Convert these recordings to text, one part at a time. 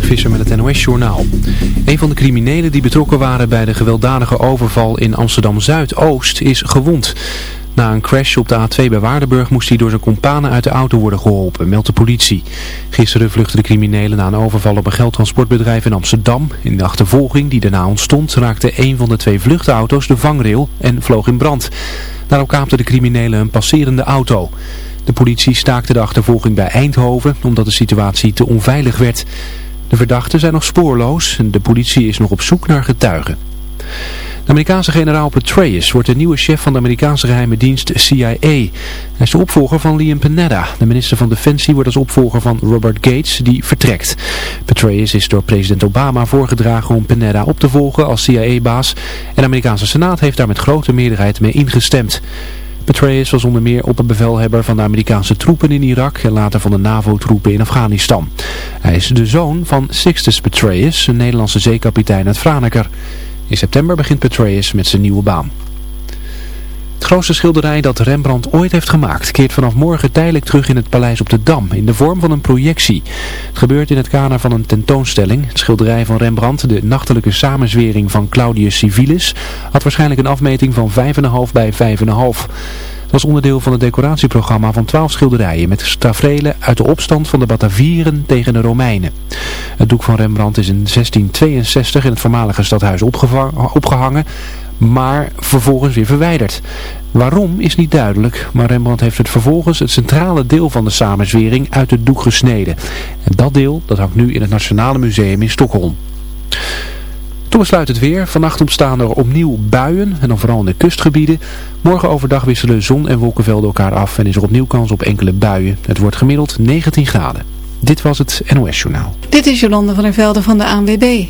Visser met het NOS-journaal. Een van de criminelen die betrokken waren bij de gewelddadige overval in Amsterdam-Zuidoost is gewond. Na een crash op de A2 bij Waardenburg moest hij door zijn companen uit de auto worden geholpen, meldt de politie. Gisteren vluchtten de criminelen na een overval op een geldtransportbedrijf in Amsterdam. In de achtervolging die daarna ontstond raakte een van de twee vluchtauto's de vangrail en vloog in brand. Daarop kaapten de criminelen een passerende auto. De politie staakte de achtervolging bij Eindhoven omdat de situatie te onveilig werd. De verdachten zijn nog spoorloos en de politie is nog op zoek naar getuigen. De Amerikaanse generaal Petraeus wordt de nieuwe chef van de Amerikaanse geheime dienst CIA. Hij is de opvolger van Liam Panetta. De minister van Defensie wordt als opvolger van Robert Gates, die vertrekt. Petraeus is door president Obama voorgedragen om Panetta op te volgen als CIA-baas. En de Amerikaanse Senaat heeft daar met grote meerderheid mee ingestemd. Petraeus was onder meer opperbevelhebber van de Amerikaanse troepen in Irak en later van de NAVO-troepen in Afghanistan. Hij is de zoon van Sixtus Petraeus, een Nederlandse zeekapitein uit Franeker. In september begint Petraeus met zijn nieuwe baan. Het grootste schilderij dat Rembrandt ooit heeft gemaakt keert vanaf morgen tijdelijk terug in het paleis op de Dam in de vorm van een projectie. Het gebeurt in het kader van een tentoonstelling. Het schilderij van Rembrandt, de nachtelijke samenzwering van Claudius Civilis, had waarschijnlijk een afmeting van 5,5 bij 5,5. Dat was onderdeel van het decoratieprogramma van 12 schilderijen met tafereelen uit de opstand van de Batavieren tegen de Romeinen. Het doek van Rembrandt is in 1662 in het voormalige stadhuis opgehangen maar vervolgens weer verwijderd. Waarom is niet duidelijk, maar Rembrandt heeft het vervolgens het centrale deel van de samenzwering uit het doek gesneden. En dat deel dat hangt nu in het Nationale Museum in Stockholm. Toen besluit het weer. Vannacht ontstaan er opnieuw buien en dan vooral in de kustgebieden. Morgen overdag wisselen zon en wolkenvelden elkaar af en is er opnieuw kans op enkele buien. Het wordt gemiddeld 19 graden. Dit was het NOS Journaal. Dit is Jolande van der Velden van de ANWB.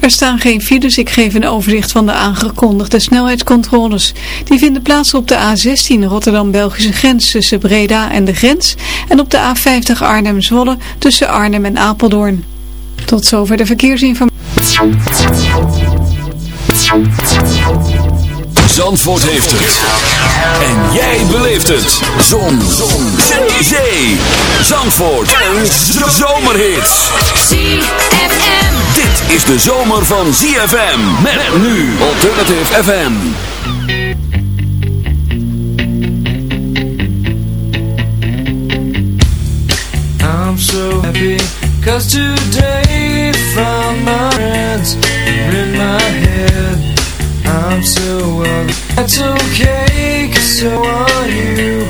Er staan geen files, ik geef een overzicht van de aangekondigde snelheidscontroles. Die vinden plaats op de A16 Rotterdam-Belgische grens tussen Breda en de grens en op de A50 Arnhem-Zwolle tussen Arnhem en Apeldoorn. Tot zover de verkeersinformatie. Zandvoort heeft het. En jij beleeft het. Zon. Zon. Zee. Zandvoort. Een zomerhit. ZFM. Dit is de zomer van ZFM. Met nu Alternative FM. I'm so happy. Cause today found my friends in my head. I'm so well. That's okay, cause so are you.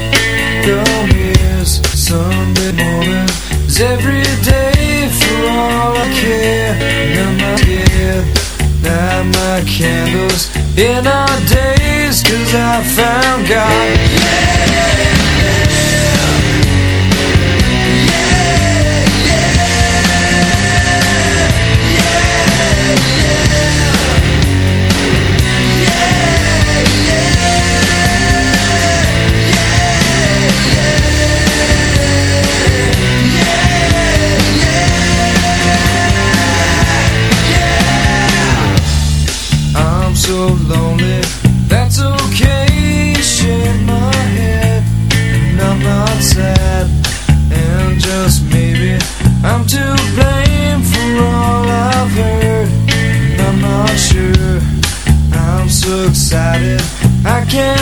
Don't miss Sunday morning. Cause every day for all I care. And I'm not scared. Light my candles in our days. Cause I found God. Yeah! I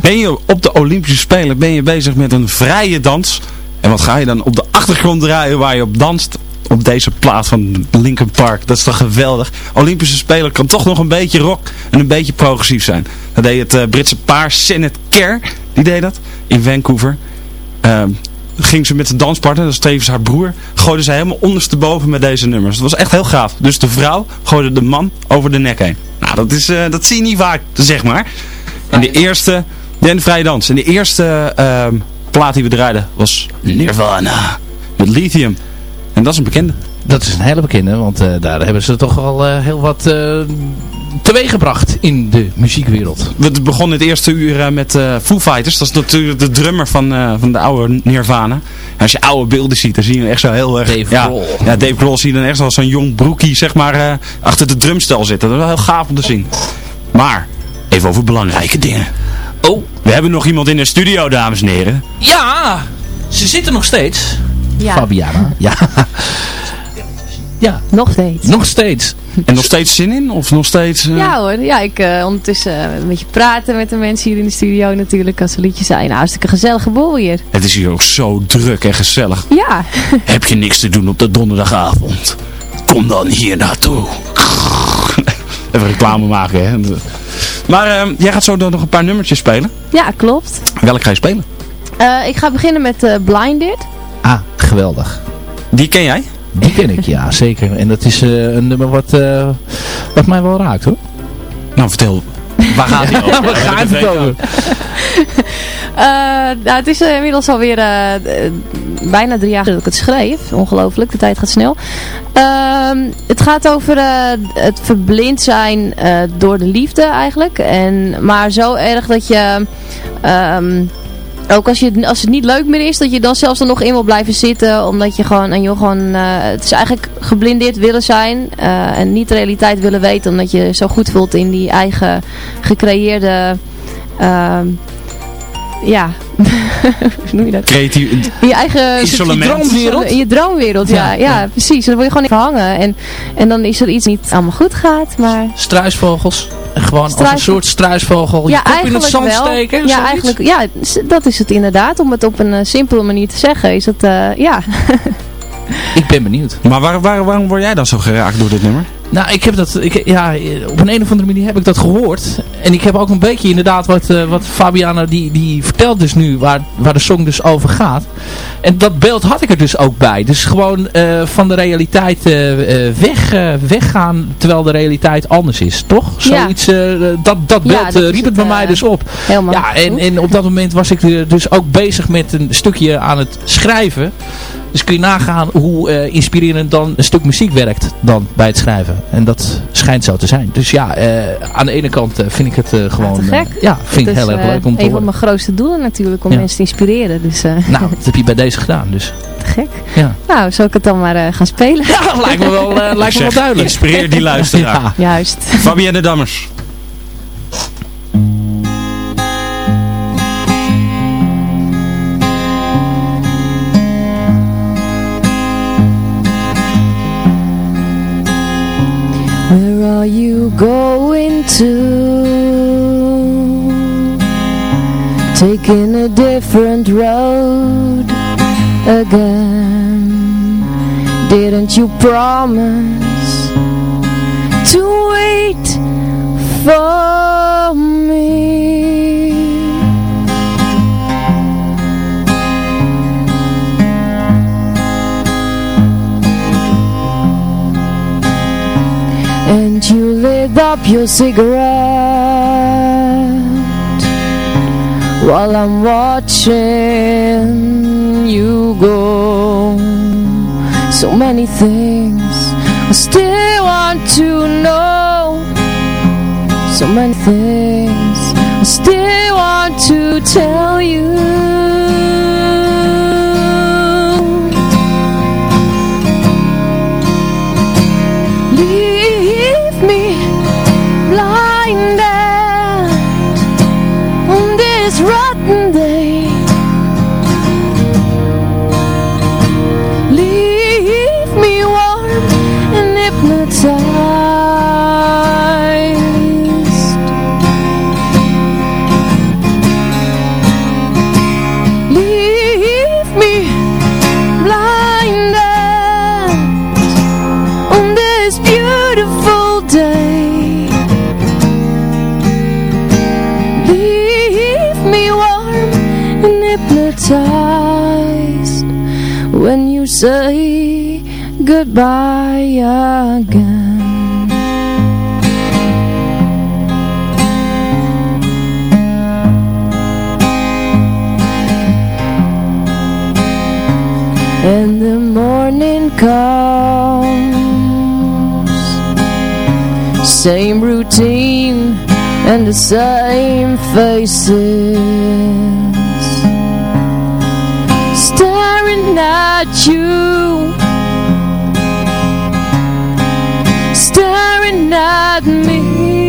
Ben je op de Olympische Spelen ben je bezig met een vrije dans. En wat ga je dan op de achtergrond draaien waar je op danst? Op deze plaat van Linkin Park. Dat is toch geweldig. Olympische Spelen kan toch nog een beetje rock en een beetje progressief zijn. Dat deed het uh, Britse paar Senate Kerr. Die deed dat in Vancouver. Uh, ging ze met de danspartner, dat is tevens haar broer, gooide ze helemaal ondersteboven met deze nummers. Dat was echt heel gaaf. Dus de vrouw gooide de man over de nek heen. Nou, dat, is, uh, dat zie je niet vaak, zeg maar. En de eerste, de vrije dans. En de eerste uh, plaat die we draaiden was Nirvana. Met Lithium. En dat is een bekende. Dat is een hele bekende, want uh, daar hebben ze toch al uh, heel wat uh, teweeggebracht in de muziekwereld? We begonnen het eerste uur met Foo Fighters. Dat is natuurlijk de drummer van, van de oude Nirvana. En als je oude beelden ziet, dan zie je hem echt zo heel erg... Dave ja, Grohl. Ja, Dave Grohl zie je dan echt als zo'n jong broekie, zeg maar, achter de drumstel zitten. Dat is wel heel gaaf om te zien. Maar, even over belangrijke dingen. Oh. We hebben nog iemand in de studio, dames en heren. Ja, ze zitten nog steeds. Ja. Fabiana. Ja. ja. Nog steeds. Nog steeds. En nog steeds zin in? Of nog steeds... Uh... Ja hoor, ja, ik uh, ondertussen uh, een beetje praten met de mensen hier in de studio natuurlijk als ze liedjes zijn. Nou, hartstikke gezellige boel hier. Het is hier ook zo druk en gezellig. Ja. Heb je niks te doen op de donderdagavond? Kom dan hier naartoe. Even reclame maken, hè. Maar jij gaat zo nog een paar nummertjes spelen. Ja, klopt. Welk ga je spelen? ik ga beginnen met Blinded. Ah, geweldig. Die ken jij? Die ken ik, ja, zeker. En dat is uh, een nummer wat, uh, wat mij wel raakt, hoor. Nou, vertel. Waar gaat hij over? Waar gaat het over? uh, nou, het is inmiddels alweer bijna drie jaar dat ik het schreef. Ongelooflijk, de tijd gaat snel. Ehm, het gaat over het verblind zijn door de liefde eigenlijk. En, maar zo erg dat je... Um, ook als, je, als het niet leuk meer is, dat je dan zelfs er nog in wil blijven zitten. Omdat je gewoon, en je gewoon, uh, het is eigenlijk geblindeerd willen zijn. Uh, en niet de realiteit willen weten. Omdat je zo goed voelt in die eigen gecreëerde, uh, ja, hoe noem je dat? Creatief. In je eigen isolement. droomwereld. In je droomwereld, ja. Ja, ja, precies. Dan word je gewoon even hangen. En, en dan is er iets niet allemaal goed gaat, maar... Struisvogels. Gewoon als een soort struisvogel je ja, kop in het zand wel. steken? Ja, zoiets? eigenlijk, ja, dat is het inderdaad. Om het op een uh, simpele manier te zeggen, is het, uh, ja. ik ben benieuwd. Maar waar, waar, waarom word jij dan zo geraakt door dit nummer? Nou, ik heb dat, ik, ja, op een, een of andere manier heb ik dat gehoord. En ik heb ook een beetje inderdaad wat, uh, wat Fabiana, die, die vertelt dus nu waar, waar de song dus over gaat. En dat beeld had ik er dus ook bij. Dus gewoon uh, van de realiteit uh, weg, weggaan, terwijl de realiteit anders is. Toch? Zoiets, dat, dat beeld ja, dat riep het bij mij dus op. Helemaal. Ja, en, en op dat moment was ik dus ook bezig met een stukje aan het schrijven. Dus kun je nagaan hoe uh, inspirerend dan een stuk muziek werkt dan bij het schrijven. En dat schijnt zo te zijn. Dus ja, uh, aan de ene kant uh, vind ik het gewoon... Ja, ja, vind ik heel erg leuk om te een van mijn grootste doelen natuurlijk, om ja. mensen te inspireren. Dus, nou, dat heb je bij deze gedaan. Dus. Gek. Ja. Nou, zal ik het dan maar gaan spelen? Ja, lijkt me wel, lijkt me wel duidelijk. Inspireer die luisteraar. ja. Juist. Fabienne Dammers. Are you going to? Taking a different road again Didn't you promise to wait for me? And you lit up your cigarette While I'm watching you go? So many things I still want to know. So many things I still want to tell you say goodbye again. And the morning comes. Same routine and the same faces At you. Staring at me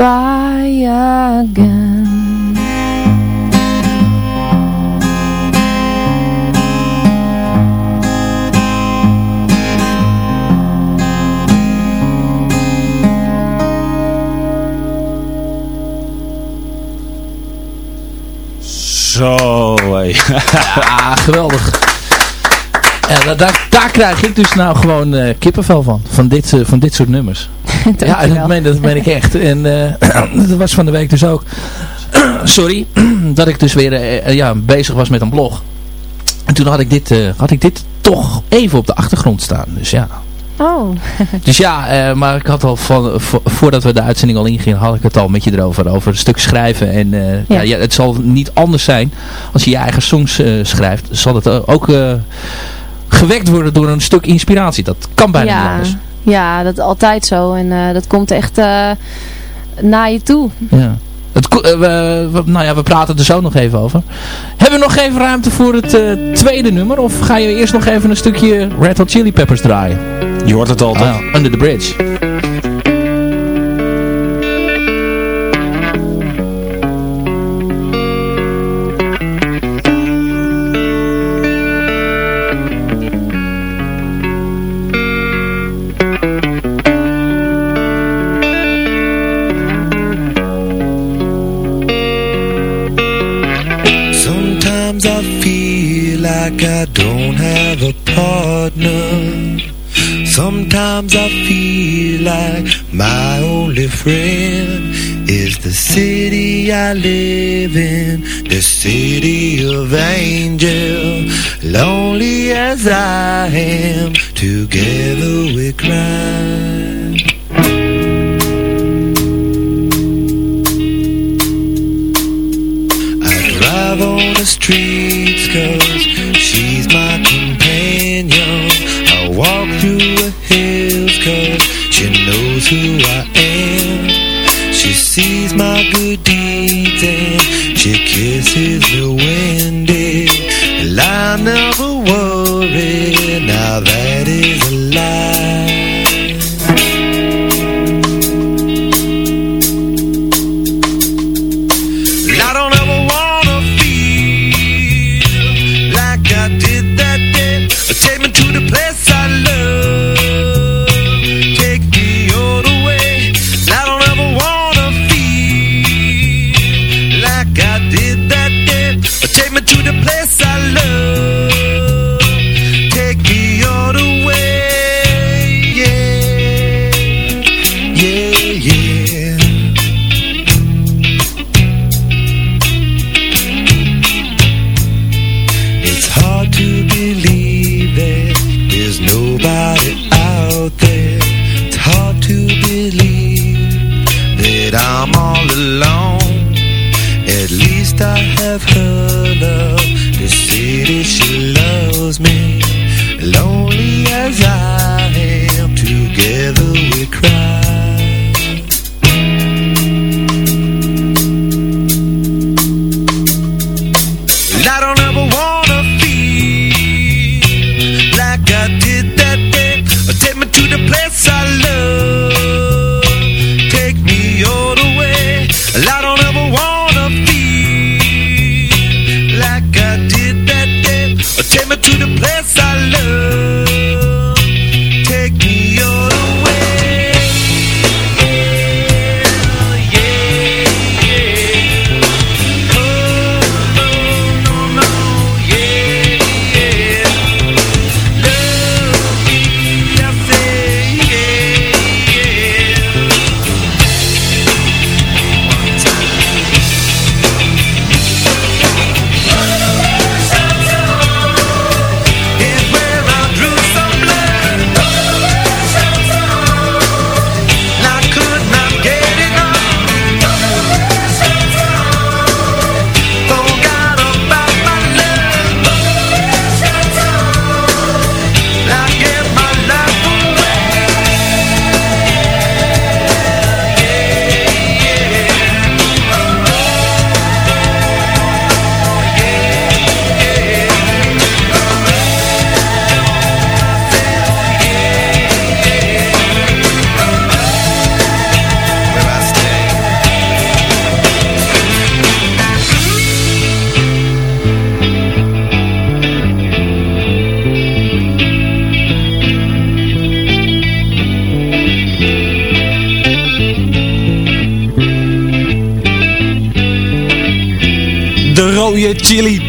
again Zo, hé. ja, geweldig. Ja, daar, daar krijg ik dus nou gewoon uh, kippenvel van. Van dit, uh, van dit soort nummers. ja, dat meen, dat meen ik echt. En uh, dat was van de week dus ook. Sorry, dat ik dus weer uh, ja, bezig was met een blog. En toen had ik, dit, uh, had ik dit toch even op de achtergrond staan. Dus ja. Oh. dus ja, maar ik had al van, voordat we de uitzending al ingingen, had ik het al met je erover. Over een stuk schrijven. En ja. ja. het zal niet anders zijn als je je eigen songs schrijft. Zal het ook gewekt worden door een stuk inspiratie. Dat kan bijna ja. niet anders. Ja, dat is altijd zo. En uh, dat komt echt uh, naar je toe. Ja. Het, uh, we, we, nou ja, we praten er zo nog even over. Hebben we nog even ruimte voor het tweede nummer? Of ga je eerst nog even een stukje Red Hot Chili Peppers draaien? Je hoort het al, toch? Ah, Under the Bridge. Friend is the city I live in, the city of angel. Lonely as I am, together we cry. I drive on the streets cause she's my companion. I walk through the hills cause she knows who I am sees my good deeds and she kisses me when And I never worry,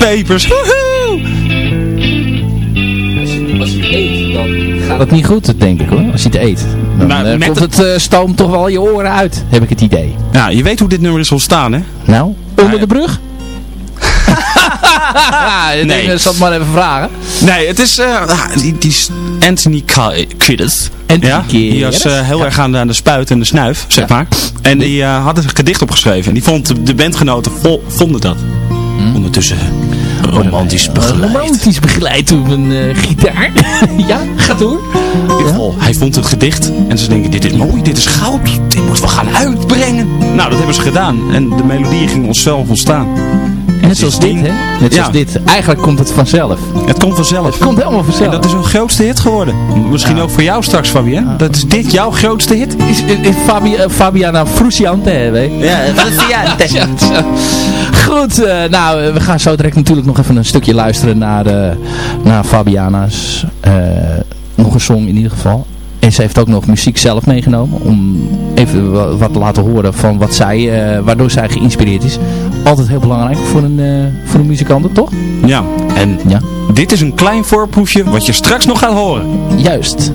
Woehoe! Als je het eet, dan gaat het niet goed, denk ik hoor. Als je het eet. Dan Nou, eh, komt het- het eh, stoom toch wel je oren uit, heb ik het idee. Ja, je weet hoe dit nummer is ontstaan, hè? Nou, onder ja. de brug? Nee. denk, ik zal het maar even vragen. Nee, het is eh, ah, die, die Anthony Kiedis. Anthony Ja, die was eh, heel Ja. erg aan de, aan de spuit en de snuif, zeg maar. En die eh, had een gedicht opgeschreven. En die vond de, bandgenoten vonden dat. Ondertussen romantisch begeleid. Romantisch begeleid op een eh, gitaar. ja, ga door. Oh, hij vond het gedicht en ze denken, dit is mooi, dit is goud, dit moeten we gaan uitbrengen. Nou, dat hebben ze gedaan en de melodie ging onszelf ontstaan. Net zoals dit, hè? Net zoals Ja. dit. Eigenlijk komt het vanzelf. Het komt vanzelf. Het komt helemaal vanzelf. En dat is een grootste hit geworden. Misschien ook voor jou straks, Fabien. Dat is dit jouw grootste hit? is, is Fabi, eh, Fabiana Fruciante, hè, weet je? Ja, Fruciante. Goed, eh, nou, eh, we gaan zo direct natuurlijk nog even een stukje luisteren naar, eh, naar Fabiana's. eh, nog een song in ieder geval. En ze heeft ook nog muziek zelf meegenomen. Om even wa- wat te laten horen van wat zij, eh, waardoor zij geïnspireerd is. Altijd heel belangrijk voor een, eh, voor een muzikant, toch? Ja, en Ja. dit is een klein voorproefje wat je straks nog gaat horen. Juist.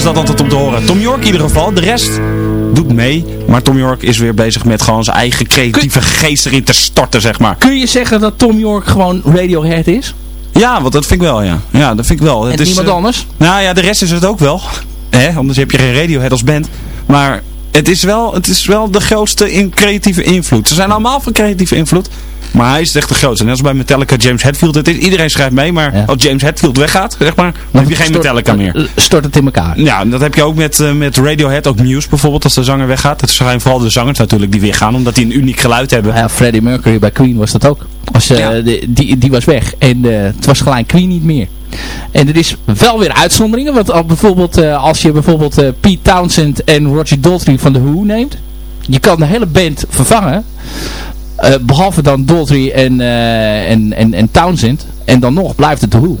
Is dat altijd om te horen. Tom York in ieder geval. De rest doet mee. Maar Tom York is weer bezig met gewoon zijn eigen creatieve geest erin te storten, zeg maar. Kun je zeggen dat Tom York gewoon Radiohead is? Ja, want dat vind ik wel, ja. Ja, dat vind ik wel. En Het is, niemand eh, anders? Nou ja, de rest is het ook wel. Hè? Anders heb je geen Radiohead als band. Maar het is wel, het is wel de grootste in creatieve invloed. Ze zijn allemaal van creatieve invloed. Maar hij is echt de grootste. Net als bij Metallica, James Hetfield. Het is, iedereen schrijft mee, maar Ja. als James Hetfield weggaat, zeg maar, dan heb je geen Stort- Metallica meer. eh, Stort het in elkaar. Ja, dat heb je ook met, eh, met Radiohead, ook Muse bijvoorbeeld, als de zanger weggaat. Het zijn vooral de zangers natuurlijk die weggaan, omdat die een uniek geluid hebben. Ja, Freddie Mercury bij Queen was dat ook. Als, eh, Ja. die, die, die was weg. En het was gelijk Queen niet meer. En er is wel weer uitzonderingen. Want al bijvoorbeeld, als je bijvoorbeeld Pete Townsend en Roger Daltrey van The Who neemt. Je kan de hele band vervangen. Eh, behalve dan Daltrey en, eh, en, en, en Townsend. En dan nog blijft het The Who.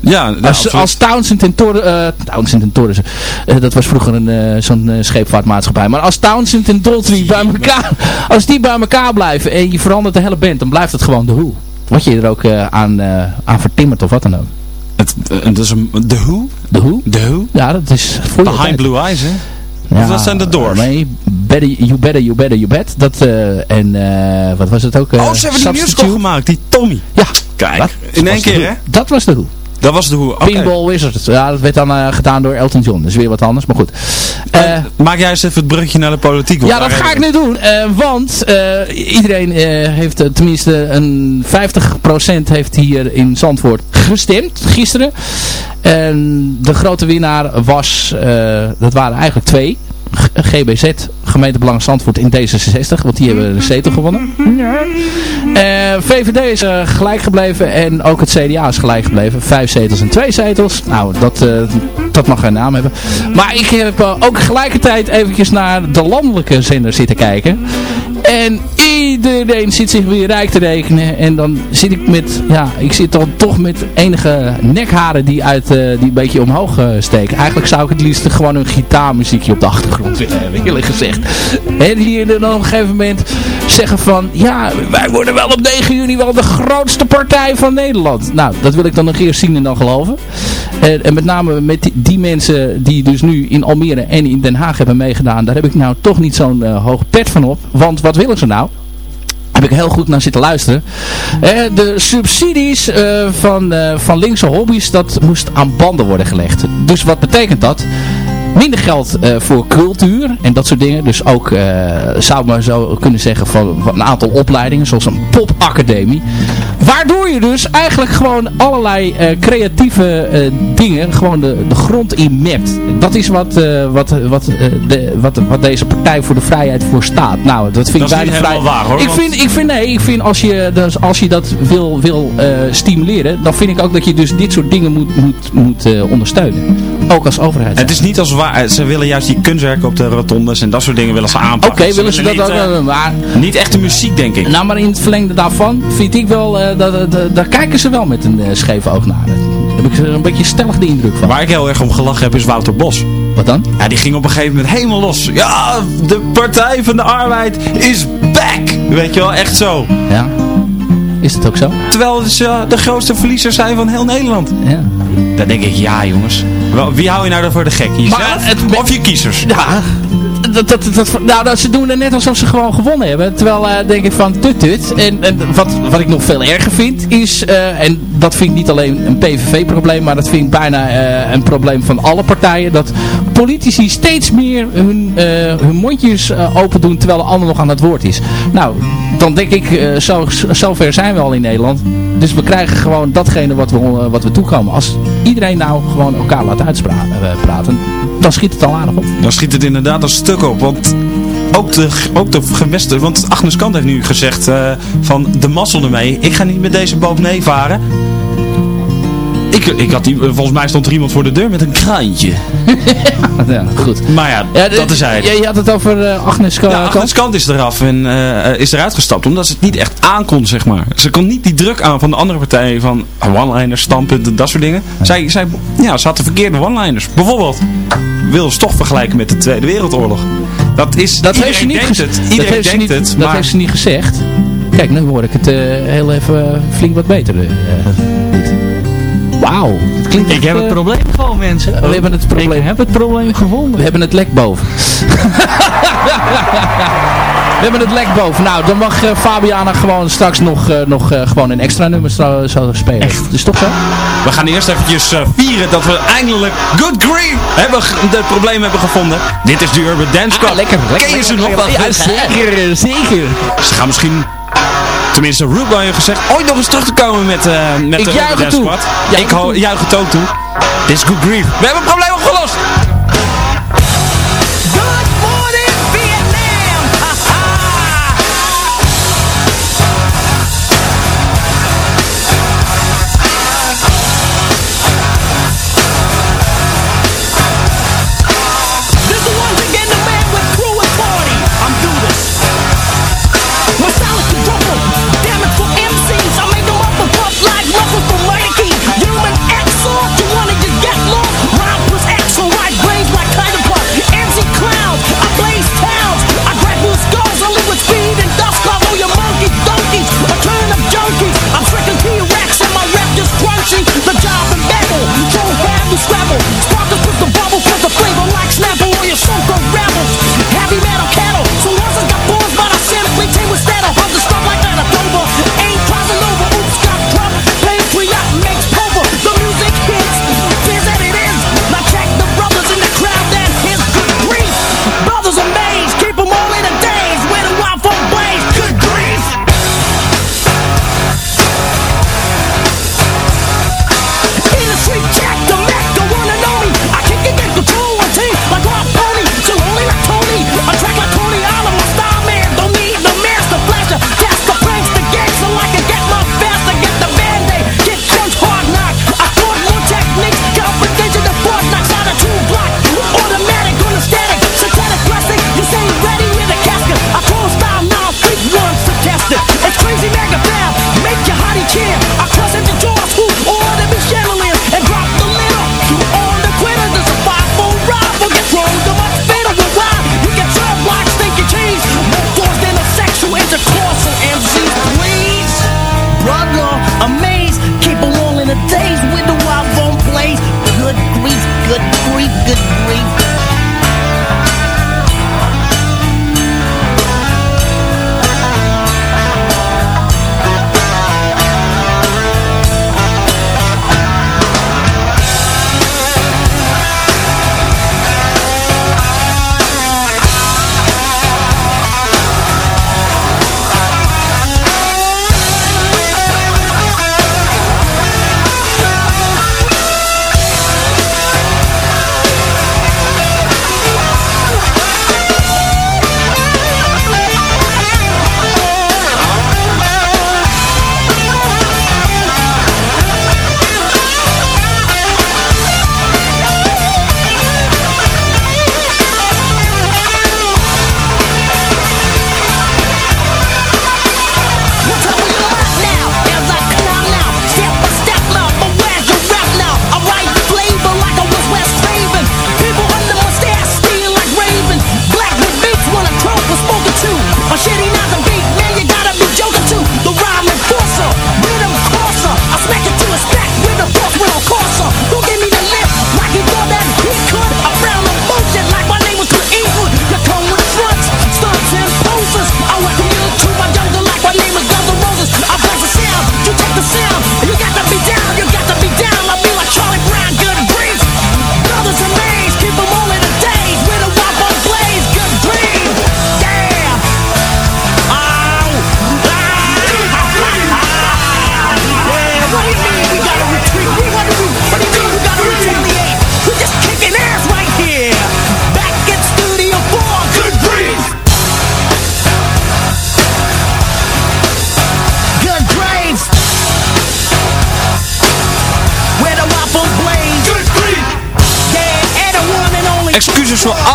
Ja, Als, als Townsend en Torres, eh Townsend en Torres, dat was vroeger een, zo'n scheepvaartmaatschappij. Maar als Townsend en Daltrey bij elkaar, als die bij elkaar blijven en je verandert de hele band, dan blijft het gewoon de hoe. Wat je er ook aan, aan vertimmert of wat dan ook. Het, dat is een, The Who? De hoe? The Who? Ja, dat is Behind. Blue Eyes, hè? Ja, dat zijn de Doors? Nee, better, You Better, You Better, You Bet. Dat, eh, en eh, wat was het ook? eh, oh, ze hebben die musical gemaakt, die Tommy. Ja, Kijk, dat in één keer, hè? Dat was de hoe. Dat was de. Oké. Pinball Wizard. Ja, dat werd dan gedaan door Elton John. Dat is weer wat anders, maar goed. Maak jij eens even het bruggetje naar de politiek. Ja, dat ga ik nu doen. want iedereen heeft tenminste een 50% heeft hier in Zandvoort gestemd gisteren. En de grote winnaar was, dat waren eigenlijk twee. GBZ, gemeentebelang Zandvoort in D66, want die hebben de zetel gewonnen. Eh, VVD is eh, gelijk gebleven en ook het CDA is gelijk gebleven. Vijf zetels en twee zetels. Nou, dat, eh, dat mag geen naam hebben. Maar ik heb ook gelijkertijd eventjes naar de landelijke zender zitten kijken. En iedereen zit zich weer rijk te rekenen. En dan zit ik met, ja, ik zit dan toch met enige nekharen die, uit, eh, die een beetje omhoog eh, steken. Eigenlijk zou ik het liefst gewoon een gitaarmuziekje op de achtergrond willen hebben, eerlijk gezegd. En die dan op een gegeven moment zeggen van, ja, wij worden wel op 9 juni wel de grootste partij van Nederland. Nou, dat wil ik dan nog eerst zien en dan geloven. En, en met name met die, die mensen die dus nu in Almere en in Den Haag hebben meegedaan, daar heb ik nou toch niet zo'n eh, hoog pet van op. Want wat willen ze nou? Heb ik heel goed naar zitten luisteren. Eh, de subsidies eh, van, eh, van linkse hobby's, dat moest aan banden worden gelegd. Dus wat betekent dat? Minder geld voor cultuur en dat soort dingen. Dus ook, eh, zou maar zo kunnen zeggen, van, van een aantal opleidingen, zoals een popacademie. Waardoor je dus eigenlijk gewoon allerlei eh, creatieve eh, dingen gewoon de, de grond in mapt. Dat is wat, eh, wat, wat, de, wat, wat deze Partij voor de Vrijheid voor staat. Nou, dat vind Dat ik bijna vrij. waar, hoor, Ik want- vind, ik vind, nee, ik vind als je, dus als je dat wil, wil stimuleren, dan vind ik ook dat je dus dit soort dingen moet, moet, moet ondersteunen. Ook als overheid. Het is niet als waar. Ze willen juist die kunstwerken op de rotondes en dat soort dingen willen ze Oké, aanpakken. willen ze dat niet, ook eh, maar Niet echte muziek, denk ik. Nou, maar in het verlengde daarvan vind ik wel, eh, dat, dat, dat- daar kijken ze wel met een eh, scheef oog naar. Daar heb ik er een beetje stellig de indruk van. Waar ik heel erg om gelachen heb is Wouter Bos. Wat dan? Ja, die ging op een gegeven moment helemaal los. Ja, de Partij van de Arbeid is back. Weet je wel, echt zo. Ja. Is het ook zo? Terwijl ze de grootste verliezers zijn van heel Nederland. Ja. Dan denk ik, ja jongens. Wie hou je nou voor de gek? Jezelf of je kiezers? Ja, dat, dat, dat, nou, dat, ze doen er net alsof ze gewoon gewonnen hebben. Terwijl eh, denk ik van tut tut. En, en wat, wat ik nog veel erger vind is, eh, en dat vind ik niet alleen een PVV-probleem, maar dat vind ik bijna eh, een probleem van alle partijen. Dat politici steeds meer hun, hun mondjes open doen terwijl de ander nog aan het woord is. Nou, dan denk ik, zo, zover zijn we al in Nederland. Dus we krijgen gewoon datgene wat we, wat we toekomen. Als iedereen nou gewoon elkaar laat uitspraten, dan schiet het al aardig op. Dan schiet het inderdaad een stuk op. Want ook de, ook de gewesten... Want Agnes Kant heeft nu gezegd eh, van de mazzel ermee. Ik ga niet met deze boot meevaren. Ik, ik had die, eh, volgens mij stond er iemand voor de deur met een kraantje. ja, goed. Maar ja, dat eh, is hij. Je, had het over eh, Agnes Kant. Agnes Kant is eraf en is eruit gestapt. Omdat ze het niet echt aankon zeg maar. Ze kon niet die druk aan van de andere partijen. Van one-liners, standpunten, dat soort dingen. Zij, zij, ja, ze had de verkeerde one-liners. Bijvoorbeeld, wil ze toch vergelijken met de Tweede Wereldoorlog. Dat is... Dat heeft ze niet gezegd. Iedereen dat heeft denkt het. Maar... Dat heeft ze niet gezegd. Kijk, nu hoor ik het heel even flink wat beter. Wauw. Ik heb het probleem gewoon, mensen. We hebben het probleem. Ik heb het probleem gevonden. We hebben het lek boven. We hebben het lek boven. Nou, dan mag uh, Fabiana gewoon straks nog, eh, nog eh, gewoon een extra nummer zo spelen. Echt? Is toch zo? We gaan eerst eventjes vieren dat we eindelijk Good Green hebben het probleem hebben gevonden. Dit is de Urban Dance ah, Club. Lekker, lekker. Ken je ze nog wel? Ja, zeker, zeker. Ze gaan misschien Tenminste, Rubio gezegd ooit nog eens terug te komen met, uh, met ik de juich ik juich het ook toe. is good grief. We hebben het probleem opgelost.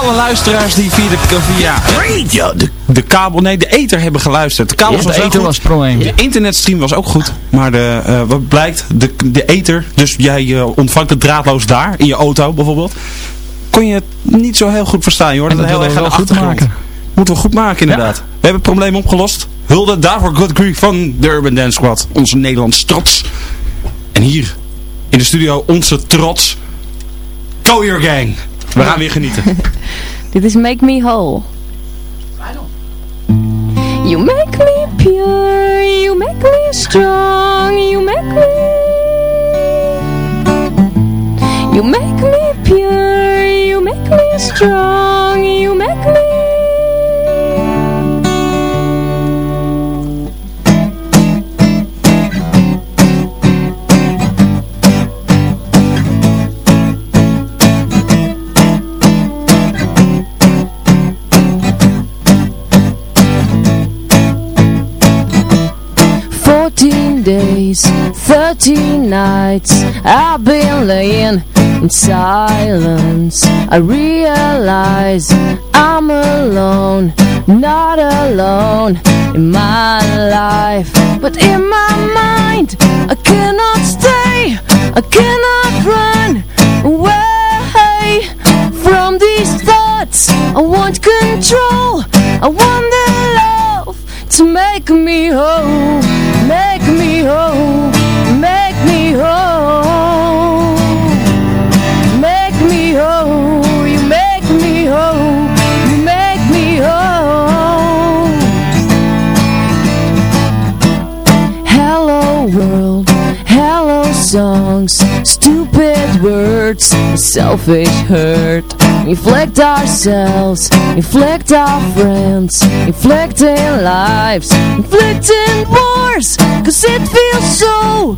alle luisteraars die via de, eh, via, de, de kabel, nee, de ether hebben geluisterd. De kabel ja, was de ether was probleem. De internetstream was ook goed. Maar de, eh, wat blijkt, de, de ether, dus jij eh, ontvangt het draadloos daar, in je auto bijvoorbeeld. Kon je het niet zo heel goed verstaan, hoor. Dat, dat heel erg aan goed maken. Moeten we goed maken, inderdaad. We hebben het probleem opgelost. Hulde daarvoor Good Grief van de Urban Dance Squad. Onze Nederlands trots. En hier, in de studio, onze trots. Go Your Gang. We gaan weer genieten. Dit is Make Me Whole. You make me pure, you make me strong, you make me You make me pure, you make me strong, you make me nights. I've been laying in silence. I realize I'm alone Not alone in my life. But in my mind I cannot stay I cannot run away From these thoughts. I want control I want the love to make me whole Make me whole Make me whole You make me whole You make me whole. Hello world Hello songs Stupid words Selfish hurt Inflict ourselves Inflict our friends Inflicting lives Inflicting wars Cause it feels so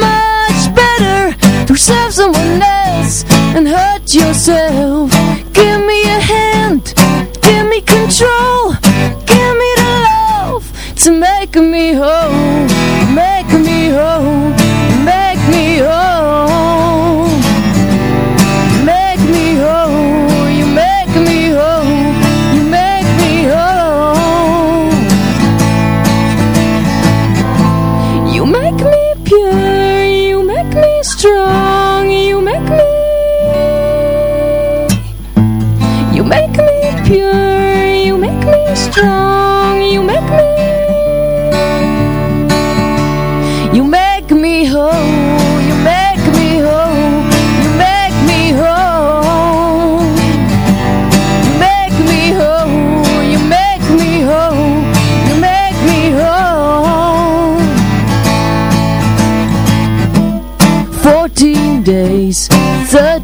much better To serve someone else And hurt yourself. Give me a hand Give me control Give me the love To make me whole Make me whole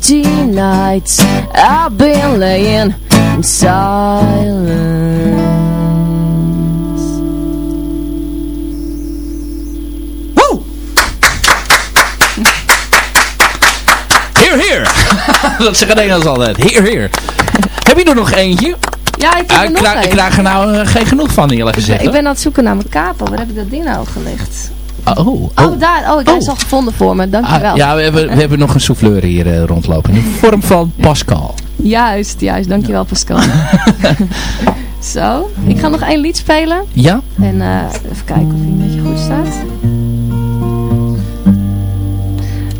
thirteen nights I've been laying in silence Woe! Heer, heer. Dat zeggen Nederlands altijd. Heer, heer. Heb je er nog eentje? Ja, ik heb Ah, er ik, nog krijg, ik krijg er nou eh, geen genoeg van eerlijk gezegd. Ik hoor. ben aan het zoeken naar mijn kapel. Waar heb ik dat ding nou gelegd? Oh, oh. Oh, daar. Oh, ik heb Oh. het al gevonden voor me. Dankjewel. Ah, ja, we hebben, we hebben nog een souffleur hier eh, rondlopen. In de vorm van Pascal. Juist, juist. Dankjewel Pascal. Zo, ik ga nog één lied spelen. Ja? En eh, even kijken of hij een beetje goed staat.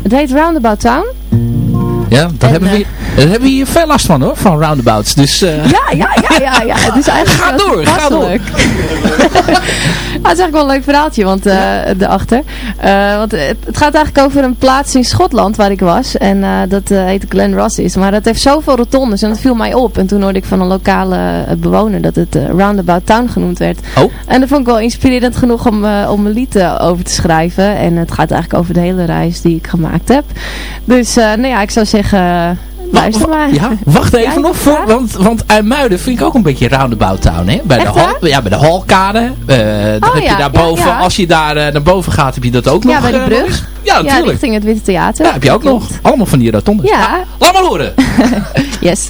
Het heet Roundabout Town. Ja, daar En, hebben, we, eh, daar hebben we hier veel last van hoor, van roundabouts. Dus Ja, ja, ja, ja, ja. Het is eigenlijk Ga door, ga door. Ja, het is eigenlijk wel een leuk verhaaltje want, eh erachter. Eh, want het, het gaat eigenlijk over een plaats in Schotland waar ik was. En eh, dat heet Glen Ross is. Maar het heeft zoveel rotondes en dat viel mij op. En toen hoorde ik van een lokale bewoner dat het Roundabout Town genoemd werd. Oh. En dat vond ik wel inspirerend genoeg om, om een lied over te schrijven. En het gaat eigenlijk over de hele reis die ik gemaakt heb. Dus nou ja, ik zou zeggen... Luister maar. Ja, wacht even nog. Voor, ja. want, want IJmuiden vind ik ook een beetje roundabout town. Hè? Bij, de hal, ja, bij de Halkade. eh dan Oh, heb je ja, daar ja, boven. ja. Als je daar eh, naar boven gaat, heb je dat ook nog. Ja, bij de eh, brug. Ja, natuurlijk. richting het Witte Theater. Ja, heb je ook nog. Allemaal van die rotondes. Ja, Laat maar horen. yes.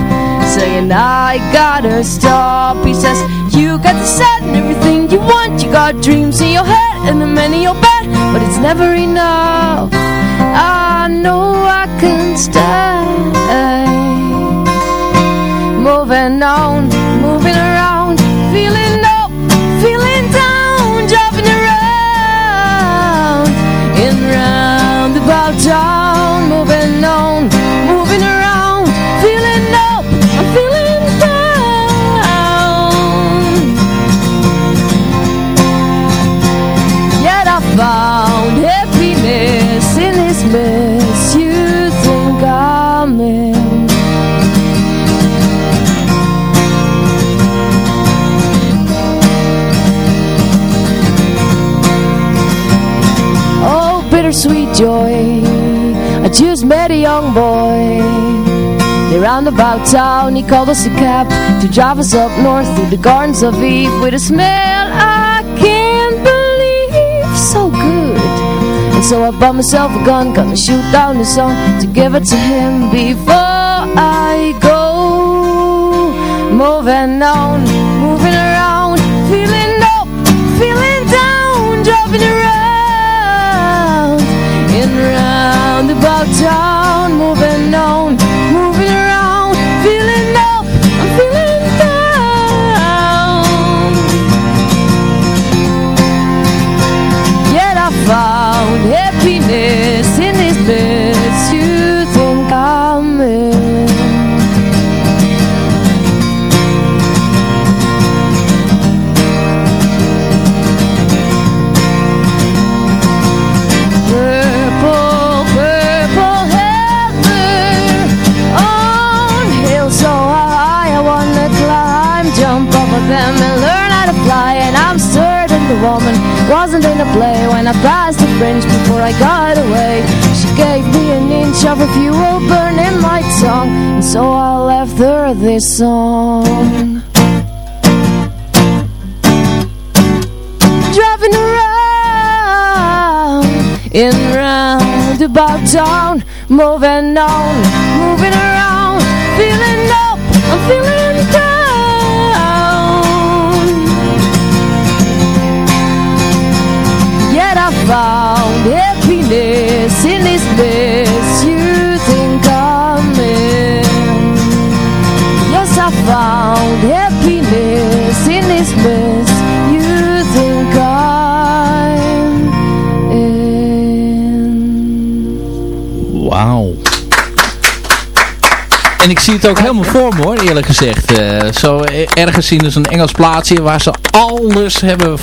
Saying I gotta stop. He says, You got the set and everything you want. You got dreams in your head and the men in your bed, but it's never enough. I know I can stay. Moving on, moving around, feeling up, joy. I just met a young boy. They roundabout town, he called us a cab to drive us up north through the gardens of Eve with a smell I can't believe. So good. And so I bought myself a gun, gonna shoot down the sun to give it to him before I go. Moving on, moving around, feeling up, feeling down, driving around roundabout town, moving on, in a play when I passed the fringe before I got away. She gave me an inch of her fuel burning my tongue, and so I left her this song. Driving around in roundabout town, moving on, moving around, feeling up, I'm feeling in this mess you think I'm in. Yes, I found happiness in this mess you think I'm in. Wauw. En ik zie het ook helemaal voor me hoor, eerlijk gezegd. Eh, zo ergens in dus een Engels plaatsje waar ze alles hebben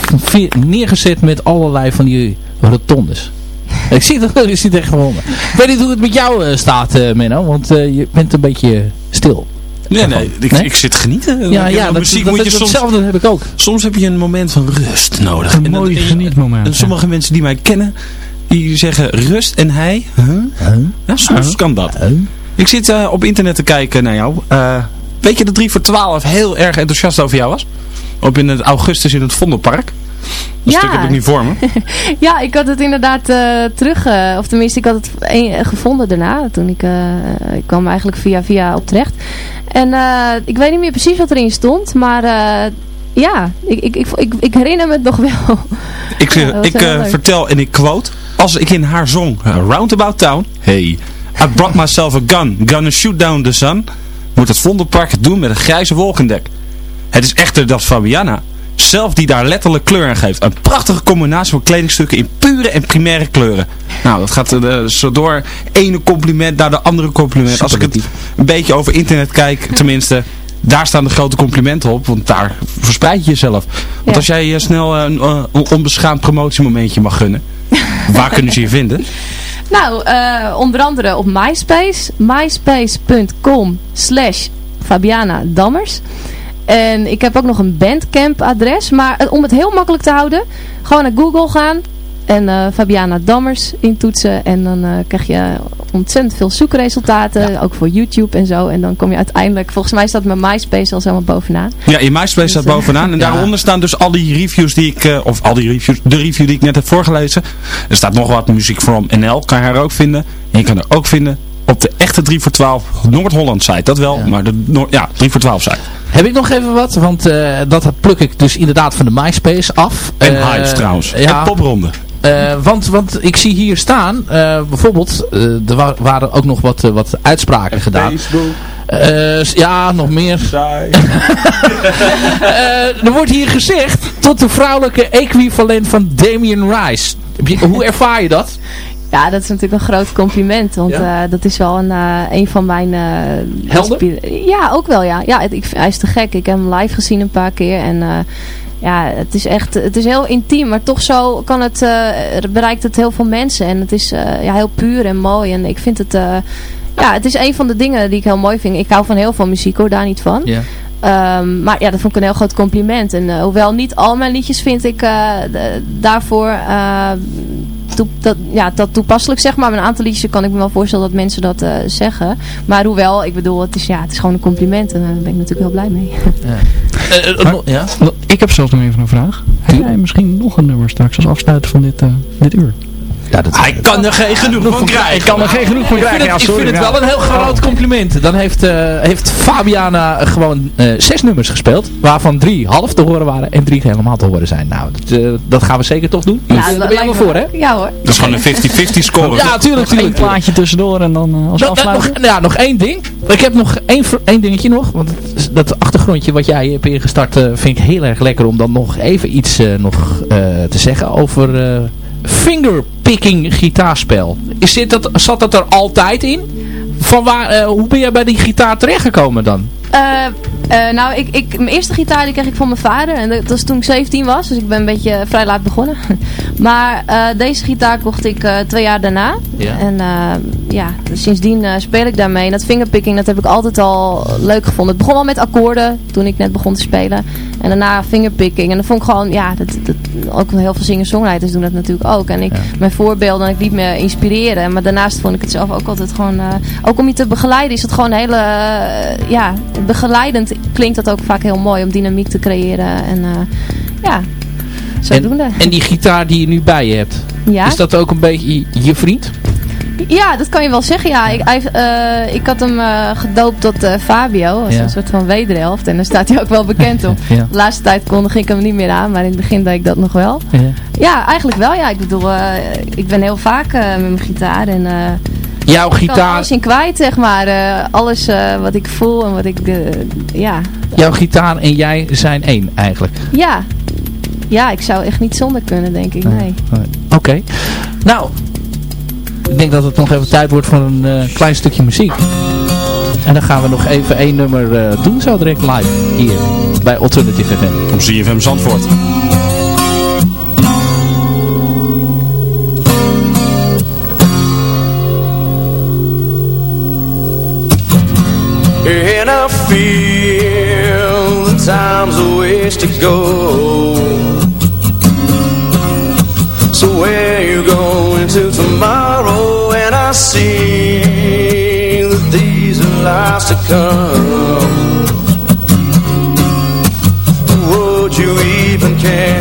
neergezet met allerlei van die rotondes. ik zie het, ik zie het echt gewoon. Ik weet niet hoe het met jou eh, staat, eh, Menno, want eh, je bent een beetje stil. Nee, nee, ik, Nee? ik zit genieten. Ja, ja dat, muziek dat, moet je dat- soms, hetzelfde heb ik ook. soms heb je een moment van rust nodig. Een En dat- mooi genietmoment. En sommige mensen die mij kennen, die zeggen rust en hij. Huh? Ja, soms kan dat. Ik zit eh, op internet te kijken naar jou. Eh, weet je dat 3 voor 12 heel erg enthousiast over jou was? Op in het augustus in het Vondelpark. Dat Ja. stuk heb ik niet voor me. Ja, ik had het inderdaad eh, terug, eh, of tenminste ik had het een- eh, gevonden daarna. Toen ik, ik kwam eigenlijk via via op terecht. En ik weet niet meer precies wat erin stond, maar ja, ik, ik, ik, ik, herinner me het nog wel. Ik, Ja, ik vertel en ik quote. Als ik in haar zong Roundabout Town. Hey, I brought myself a gun. Gonna shoot down the sun. Moet het Vondelpark doen met een grijze wolkendek. Het is echter dat Fabiana zelf die daar letterlijk kleur aan geeft. Een prachtige combinatie van kledingstukken in pure en primaire kleuren. Nou, dat gaat eh, zo door. Ene compliment naar de andere compliment. Als ik het een beetje over internet kijk, tenminste... Daar staan de grote complimenten op, want daar verspreid je jezelf. Want Ja. als jij eh, snel eh, een een onbeschaamd promotiemomentje mag gunnen, waar kunnen ze je vinden? Nou, eh, onder andere op MySpace. myspace.com slash Fabiana Dammers. En ik heb ook nog een Bandcamp adres. Maar eh, om het heel makkelijk te houden, gewoon naar Google gaan. En eh, Fabiana Dammers in toetsen. En dan eh, krijg je ontzettend veel zoekresultaten. Ook voor YouTube en zo. En dan kom je uiteindelijk, volgens mij staat mijn MySpace al helemaal bovenaan. Ja, in MySpace staat Dus, bovenaan. En ja. daaronder staan dus al die reviews die ik, of al die reviews, de review die ik net heb voorgelezen. Er staat nog wat muziek from NL, kan je haar ook vinden. En je kan er ook vinden op de echte 3 voor 12 Noord-Holland site. Dat wel, Ja. maar de Noord- ja, 3 voor 12 site. Heb ik nog even wat? Want eh, dat pluk ik dus inderdaad van de MySpace af. En Hives trouwens. Ja, En popronde. eh, want, want ik zie hier staan, eh, bijvoorbeeld, eh, er wa- waren ook nog wat, wat uitspraken gedaan. Eh, ja, nog meer. Eh, er wordt hier gezegd tot de vrouwelijke equivalent van Damien Rice. Hoe ervaar je dat? Ja, dat is natuurlijk een groot compliment. Want Ja? eh, dat is wel een, eh, een van mijn... Helden? inspira- Ja, ook wel ja. ja ik, hij is te gek. Ik heb hem live gezien een paar keer. En ja, het is echt... Het is heel intiem. Maar toch zo kan het, bereikt het heel veel mensen. En het is ja, heel puur en mooi. En ik vind het... ja, het is een van de dingen die ik heel mooi vind. Ik hou van heel veel muziek hoor, daar niet van. Ja. Ehm, maar ja, dat vond ik een heel groot compliment. En eh, hoewel niet al mijn liedjes vind ik eh, de- daarvoor eh, dat, ja, dat toepasselijk zeg maar. Met een aantal liedjes kan ik me wel voorstellen dat mensen dat eh, zeggen. Maar hoewel, ik bedoel, het is, ja, het is gewoon een compliment. En daar ben ik natuurlijk heel blij mee. Ja? Ik heb zelfs nog even een vraag. Heb jij misschien nog een nummer straks als afsluiter van dit, eh, dit uur? Ja, dat Hij kan er geen genoeg van krijgen. Ik kan er geen genoeg van Ik vind, krijgen. het, Ja, ik vind het wel een heel groot compliment. Dan heeft, eh, heeft Fabiana gewoon eh, zes nummers gespeeld. Waarvan drie half te horen waren en drie helemaal te horen zijn. Nou, dat, eh, dat gaan we zeker toch doen. Ja, daar ben je wel voor, hè? Ja hoor. Dat is gewoon een 50-50 score. Ja, tuurlijk, Eén tuurlijk. plaatje tussendoor en dan eh, als afsluiter. nog, ja, nog één ding. Ik heb nog één, één dingetje nog. Want dat achtergrondje wat jij hebt ingestart vind ik heel erg lekker om dan nog even iets eh, nog, eh, te zeggen over eh, fingerpicking gitaarspel. Is dit dat, zat dat er altijd in? Van waar, eh, hoe ben jij bij die gitaar terechtgekomen dan? Eh, eh, nou, ik, ik, mijn eerste gitaar die kreeg ik van mijn vader. En dat was toen ik 17 was. Dus ik ben een beetje vrij laat begonnen. maar eh, deze gitaar kocht ik twee jaar daarna. Ja. En ja, sindsdien speel ik daarmee. En dat fingerpicking, dat heb ik altijd al leuk gevonden. Het begon al met akkoorden, toen ik net begon te spelen. En daarna fingerpicking. En dat vond ik gewoon, ja, dat, dat, ook heel veel singer-songwriters doen dat natuurlijk ook. En ik, mijn voorbeelden, en ik liet me inspireren. Maar daarnaast vond ik het zelf ook altijd gewoon... ook om je te begeleiden is het gewoon hele... eh, ja, begeleidend klinkt dat ook vaak heel mooi om dynamiek te creëren. En eh, ja, zodoende. En, en die gitaar die je nu bij je hebt. ja? Is dat ook een beetje je- vriend? Ja, dat kan je wel zeggen. Ja, ik, hij, eh, ik had hem eh, gedoopt tot Fabio. Als Ja. een soort van wederhelft. En daar staat hij ook wel bekend op. Ja. De laatste tijd kondig ik hem niet meer aan. Maar in het begin deed ik dat nog wel. Ja. Ja, eigenlijk wel. Ja, ik bedoel, ik ben heel vaak met mijn gitaar. En Jouw ik kan gitaar, alles in kwijt, zeg maar. Eh, alles eh, wat ik voel en wat ik... eh, ja. jouw gitaar en jij zijn één eigenlijk. ja. Ja, ik zou echt niet zonder kunnen, denk ik. Nee. Oké. Nou, ik denk dat het nog even tijd wordt voor een eh, klein stukje muziek. En dan gaan we nog even één nummer eh, doen zo direct live hier bij Alternative FM. Op ZFM Zandvoort. I feel the time's a ways to go So where you going to tomorrow And I see that these are lies to come Would you even care?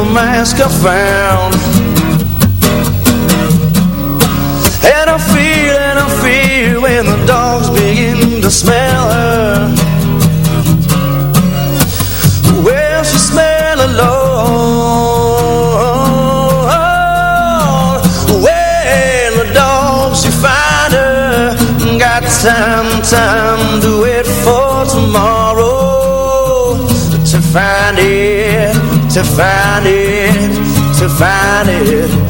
A mask I found? And I feel and I feel when the dogs begin to smell to find it, to find it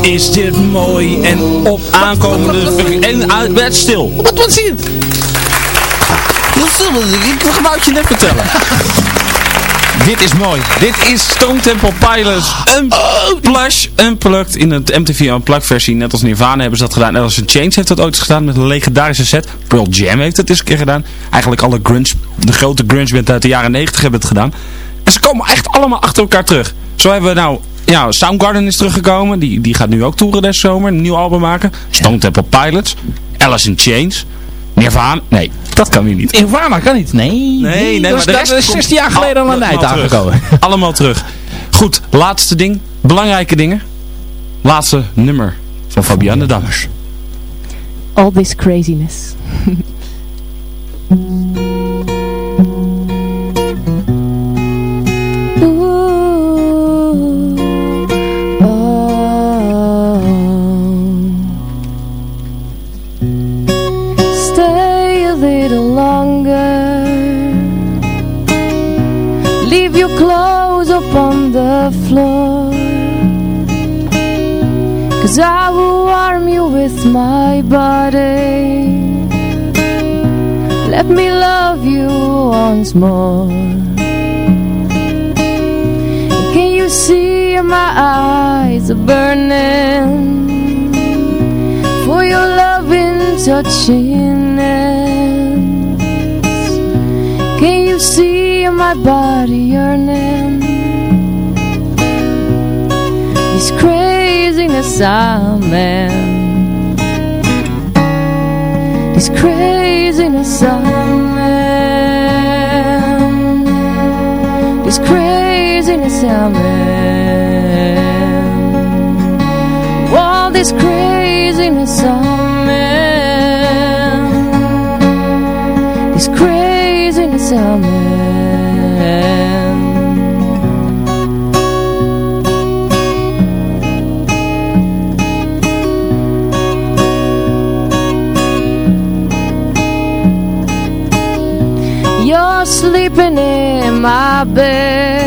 is dit mooi en op aankomende... En uit werd stil. Wat, wat zie je? Heel stil, ik wou het je net vertellen. Dit is mooi. Dit is Stone Temple Pilots Unplush, Unplugged in het MTV Unplugged versie. Net als Nirvana hebben ze dat gedaan. Alice in Chains heeft dat ooit gedaan met een legendarische set. Pearl Jam heeft het eens een keer gedaan. Eigenlijk alle grunge, de grote grunge band uit de jaren 90 hebben het gedaan. En ze komen echt allemaal achter elkaar terug. Zo hebben we nou... Ja, Soundgarden is teruggekomen. Die, die gaat nu ook toeren deze zomer. Een nieuw album maken. Stone Temple Pilots. Alice in Chains. Nirvana. Nee, dat kan weer niet. Nirvana kan niet. Nee. Nee, nee, dat maar is, de dat rest is komt 16 jaar geleden al eind allemaal terug. aangekomen. Allemaal terug. Goed, laatste ding. Belangrijke dingen. Laatste nummer van Fabienne Dammers. All this craziness. floor. Cause I will warm you with my body. Let me love you once more. Can you see my eyes are burning For your loving touching hands? Can you see my body yearning This craziness I'm in. This craziness I'm in. This craziness I'm in. All this craziness I'm in. This craziness I'm in in my bed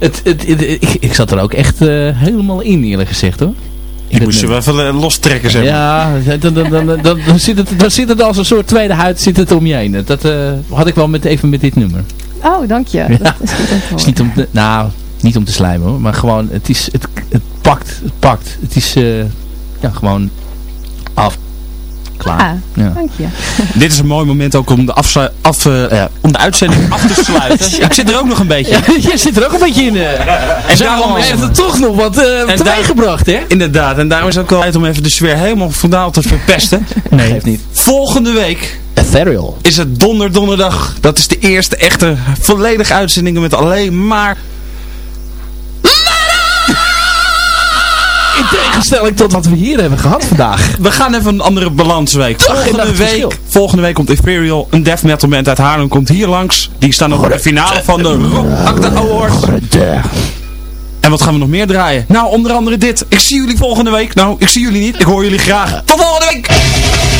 het, het, het- ik, ik zat er ook echt eh, helemaal in eerlijk gezegd hoor. Ik moest je wel even eh, lostrekken, zeg maar. Ja, dan, dan, dan, dan, dan, zit het, dan zit het als een soort tweede huid zit het om je heen. Dat eh, had ik wel met, even met dit nummer. Oh, dank je. Ja. Dat is niet om te, nou, niet om te slijmen hoor, maar gewoon, het is, het, het pakt, het pakt. Het is, eh, ja, gewoon af. Klaar. Ja, Ja. dank je. Dit is een mooi moment ook om de, af, eh, ja, om de uitzending af te sluiten. Ik zit er ook nog een beetje. Ja, je zit er ook een beetje in. eh. En Zo, daarom heeft het toch nog wat eh daar- teweeggebracht, hè? Inderdaad, en daarom is het ook wel tijd om even de sfeer helemaal vandaal te verpesten. Nee, heeft niet. Volgende week Ethereal. is het donder donderdag. Dat is de eerste echte volledige uitzendingen met alleen maar... In tegenstelling tot wat we hier hebben gehad vandaag. We gaan even een andere balansweek. Volgende week, volgende week komt Imperial, een death metal band uit Haarlem, komt hier langs. Die staan nog op de finale van de Rock Acta Awards. En wat gaan we nog meer draaien? Nou, onder andere dit. Ik zie jullie volgende week. Nou, ik zie jullie niet. Ik hoor jullie graag. Tot volgende week!